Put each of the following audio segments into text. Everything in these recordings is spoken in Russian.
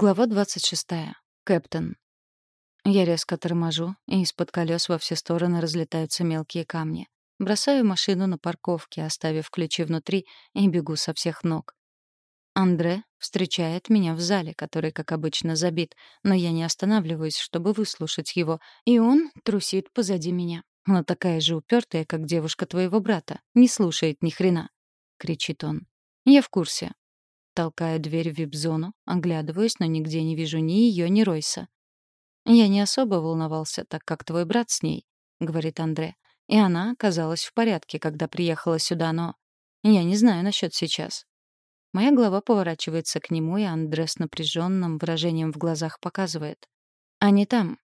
Глава 26. Кэптен. Я резко торможу, и из-под колес во все стороны разлетаются мелкие камни. Бросаю машину на парковке, оставив ключи внутри, и бегу со всех ног. Андре встречает меня в зале, который, как обычно, забит, но я не останавливаюсь, чтобы выслушать его, и он трусит позади меня. Она такая же упертая, как девушка твоего брата, не слушает ни хрена, кричит он. Я в курсе. Толкаю дверь в вип-зону, оглядываюсь, но нигде не вижу ни ее, ни Ройса. «Я не особо волновался, так как твой брат с ней», — говорит Андре. «И она оказалась в порядке, когда приехала сюда, но... Я не знаю насчет сейчас». Моя голова поворачивается к нему, и Андре с напряженным выражением в глазах показывает. «Они там».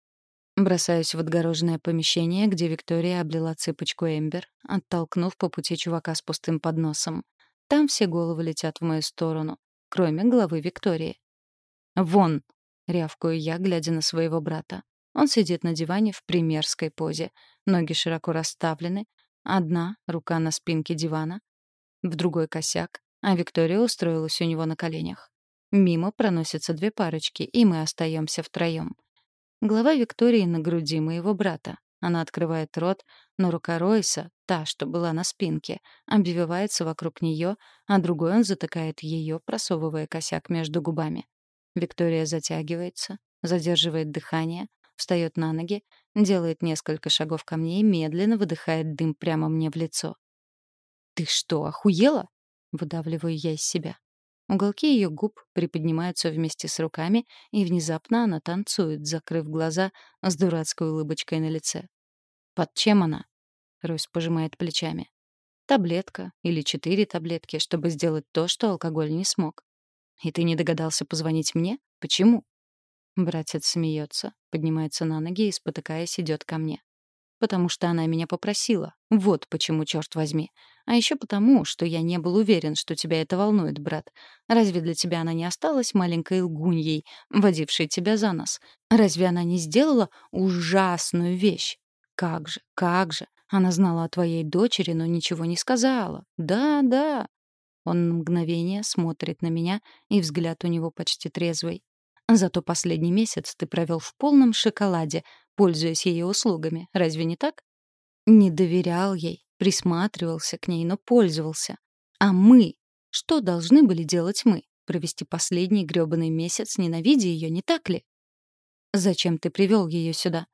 Бросаюсь в отгороженное помещение, где Виктория облила цыпочку Эмбер, оттолкнув по пути чувака с пустым подносом. Там все головы летят в мою сторону, кроме головы Виктории. «Вон!» — рявкую я, глядя на своего брата. Он сидит на диване в примерской позе. Ноги широко расставлены. Одна рука на спинке дивана, в другой косяк, а Виктория устроилась у него на коленях. Мимо проносятся две парочки, и мы остаемся втроем. Глава Виктории на груди моего брата. Она открывает рот, но рука Ройса, та, что была на спинке, обвивается вокруг нее, а другой он затыкает ее, просовывая косяк между губами. Виктория затягивается, задерживает дыхание, встает на ноги, делает несколько шагов ко мне и медленно выдыхает дым прямо мне в лицо. «Ты что, охуела?» — выдавливаю я из себя. Уголки ее губ приподнимаются вместе с руками, и внезапно она танцует, закрыв глаза с дурацкой улыбочкой на лице. «Под чем она?» — Ройс пожимает плечами. «Таблетка или четыре таблетки, чтобы сделать то, что алкоголь не смог. И ты не догадался позвонить мне? Почему?» Братец смеется, поднимается на ноги и, спотыкаясь, идет ко мне потому что она меня попросила. Вот почему, черт возьми. А еще потому, что я не был уверен, что тебя это волнует, брат. Разве для тебя она не осталась маленькой лгуньей, водившей тебя за нос? Разве она не сделала ужасную вещь? Как же, как же. Она знала о твоей дочери, но ничего не сказала. Да, да. Он на мгновение смотрит на меня, и взгляд у него почти трезвый. Зато последний месяц ты провел в полном шоколаде, пользуясь ее услугами. Разве не так? Не доверял ей, присматривался к ней, но пользовался. А мы? Что должны были делать мы? Провести последний грёбаный месяц, ненавидя ее, не так ли? Зачем ты привел ее сюда?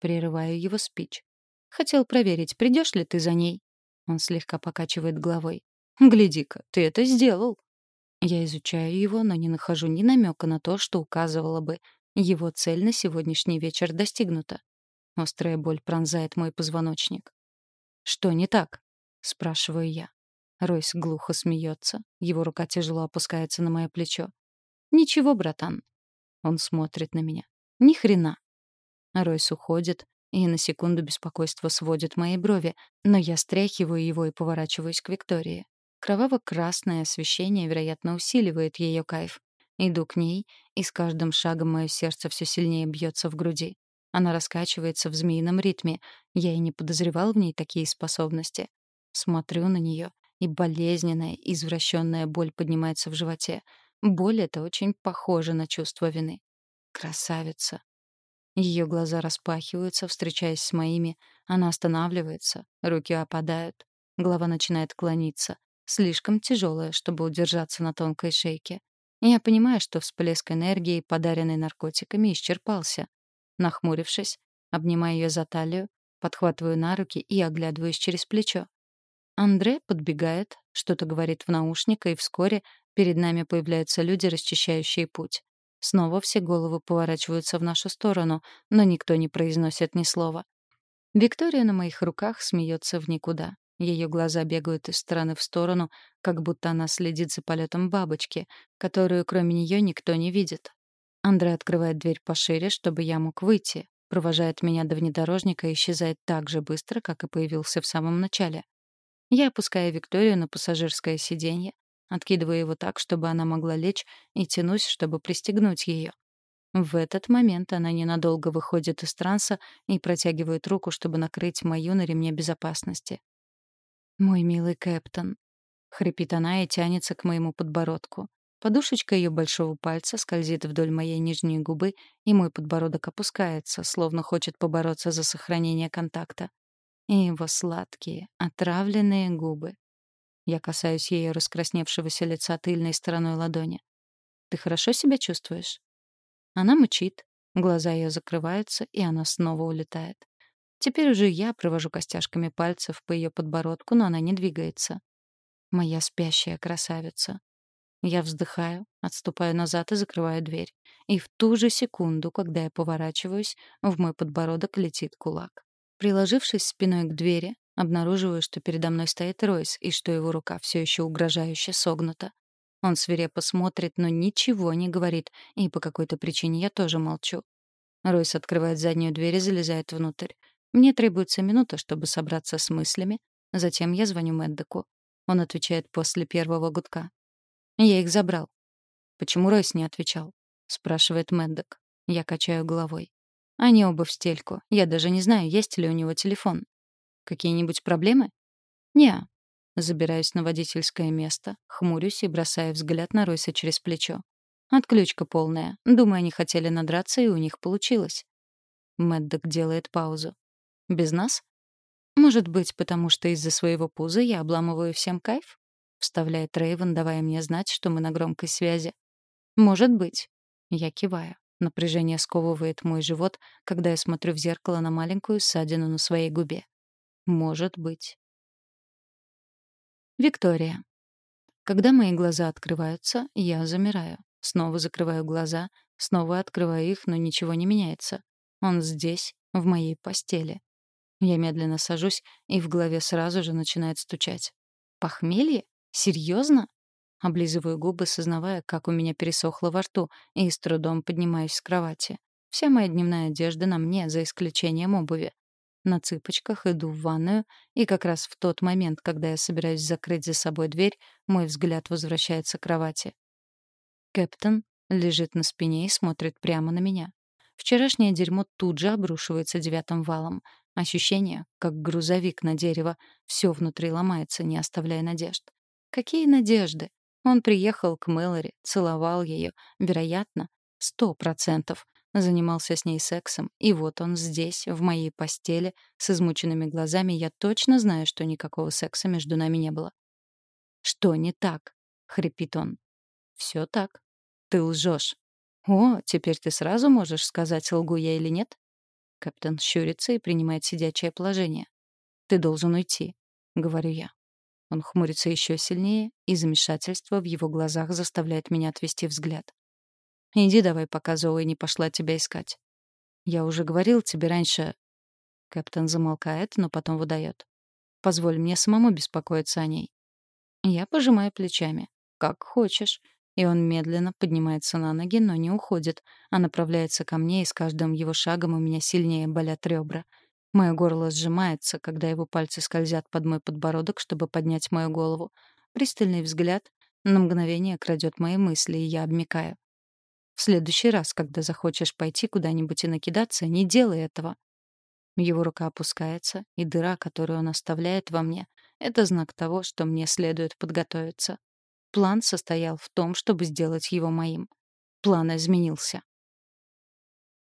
Прерываю его спич. Хотел проверить, придешь ли ты за ней. Он слегка покачивает головой. Гляди-ка, ты это сделал. Я изучаю его, но не нахожу ни намека на то, что указывало бы, его цель на сегодняшний вечер достигнута. Острая боль пронзает мой позвоночник. «Что не так?» — спрашиваю я. Ройс глухо смеется, его рука тяжело опускается на мое плечо. «Ничего, братан». Он смотрит на меня. «Ни хрена». Ройс уходит, и на секунду беспокойство сводит мои брови, но я стряхиваю его и поворачиваюсь к Виктории. Кроваво-красное освещение, вероятно, усиливает ее кайф. Иду к ней, и с каждым шагом мое сердце все сильнее бьется в груди. Она раскачивается в змеином ритме. Я и не подозревал в ней такие способности. Смотрю на нее, и болезненная, извращенная боль поднимается в животе. Боль — это очень похоже на чувство вины. Красавица. Ее глаза распахиваются, встречаясь с моими. Она останавливается, руки опадают. Голова начинает клониться. Слишком тяжелая, чтобы удержаться на тонкой шейке. Я понимаю, что всплеск энергии, подаренный наркотиками, исчерпался. Нахмурившись, обнимаю ее за талию, подхватываю на руки и оглядываюсь через плечо. Андре подбегает, что-то говорит в наушник, и вскоре перед нами появляются люди, расчищающие путь. Снова все головы поворачиваются в нашу сторону, но никто не произносит ни слова. Виктория на моих руках смеется в никуда. Ее глаза бегают из стороны в сторону, как будто она следит за полетом бабочки, которую кроме нее никто не видит. Андрей открывает дверь пошире, чтобы я мог выйти, провожает меня до внедорожника и исчезает так же быстро, как и появился в самом начале. Я опускаю Викторию на пассажирское сиденье, откидываю его так, чтобы она могла лечь, и тянусь, чтобы пристегнуть ее. В этот момент она ненадолго выходит из транса и протягивает руку, чтобы накрыть мою на ремне безопасности. «Мой милый Кэптон», — хрипит она и тянется к моему подбородку. Подушечка ее большого пальца скользит вдоль моей нижней губы, и мой подбородок опускается, словно хочет побороться за сохранение контакта. И его сладкие, отравленные губы. Я касаюсь ее раскрасневшегося лица тыльной стороной ладони. «Ты хорошо себя чувствуешь?» Она мычит, глаза ее закрываются, и она снова улетает. Теперь уже я провожу костяшками пальцев по ее подбородку, но она не двигается. Моя спящая красавица. Я вздыхаю, отступаю назад и закрываю дверь. И в ту же секунду, когда я поворачиваюсь, в мой подбородок летит кулак. Приложившись спиной к двери, обнаруживаю, что передо мной стоит Ройс и что его рука все еще угрожающе согнута. Он свирепо смотрит, но ничего не говорит, и по какой-то причине я тоже молчу. Ройс открывает заднюю дверь и залезает внутрь. Мне требуется минута, чтобы собраться с мыслями. Затем я звоню Мэддеку. Он отвечает после первого гудка. Я их забрал. Почему Ройс не отвечал? спрашивает Мэддок. Я качаю головой. Они оба в стельку. Я даже не знаю, есть ли у него телефон. Какие-нибудь проблемы? Не. Забираюсь на водительское место, хмурюсь и бросаю взгляд на Ройса через плечо. Отключка полная. Думаю, они хотели надраться, и у них получилось. Мэддок делает паузу. Без нас? Может быть, потому что из-за своего пуза я обламываю всем кайф? вставляет Рейвен, давая мне знать, что мы на громкой связи. Может быть. Я киваю. Напряжение сковывает мой живот, когда я смотрю в зеркало на маленькую ссадину на своей губе. Может быть. Виктория. Когда мои глаза открываются, я замираю. Снова закрываю глаза, снова открываю их, но ничего не меняется. Он здесь, в моей постели. Я медленно сажусь, и в голове сразу же начинает стучать. Похмелье? Серьезно? Облизываю губы, сознавая, как у меня пересохло во рту, и с трудом поднимаюсь с кровати. Вся моя дневная одежда на мне, за исключением обуви. На цыпочках иду в ванную, и как раз в тот момент, когда я собираюсь закрыть за собой дверь, мой взгляд возвращается к кровати. Кэптон лежит на спине и смотрит прямо на меня. Вчерашнее дерьмо тут же обрушивается девятым валом. Ощущение, как грузовик на дерево, все внутри ломается, не оставляя надежд. Какие надежды? Он приехал к Мэлори, целовал ее, вероятно, сто процентов, занимался с ней сексом, и вот он здесь, в моей постели, с измученными глазами, я точно знаю, что никакого секса между нами не было. «Что не так?» — хрипит он. «Все так. Ты лжешь. О, теперь ты сразу можешь сказать, лгу я или нет?» Капитан щурится и принимает сидячее положение. «Ты должен уйти», — говорю я. Он хмурится еще сильнее, и замешательство в его глазах заставляет меня отвести взгляд. «Иди давай, пока Зоуи не пошла тебя искать». «Я уже говорил тебе раньше...» Капитан замолкает, но потом выдает. «Позволь мне самому беспокоиться о ней». Я пожимаю плечами. «Как хочешь». И он медленно поднимается на ноги, но не уходит, а направляется ко мне, и с каждым его шагом у меня сильнее болят ребра — Мое горло сжимается, когда его пальцы скользят под мой подбородок, чтобы поднять мою голову. Пристальный взгляд на мгновение крадет мои мысли, и я обмикаю. В следующий раз, когда захочешь пойти куда-нибудь и накидаться, не делай этого. Его рука опускается, и дыра, которую он оставляет во мне, это знак того, что мне следует подготовиться. План состоял в том, чтобы сделать его моим. План изменился.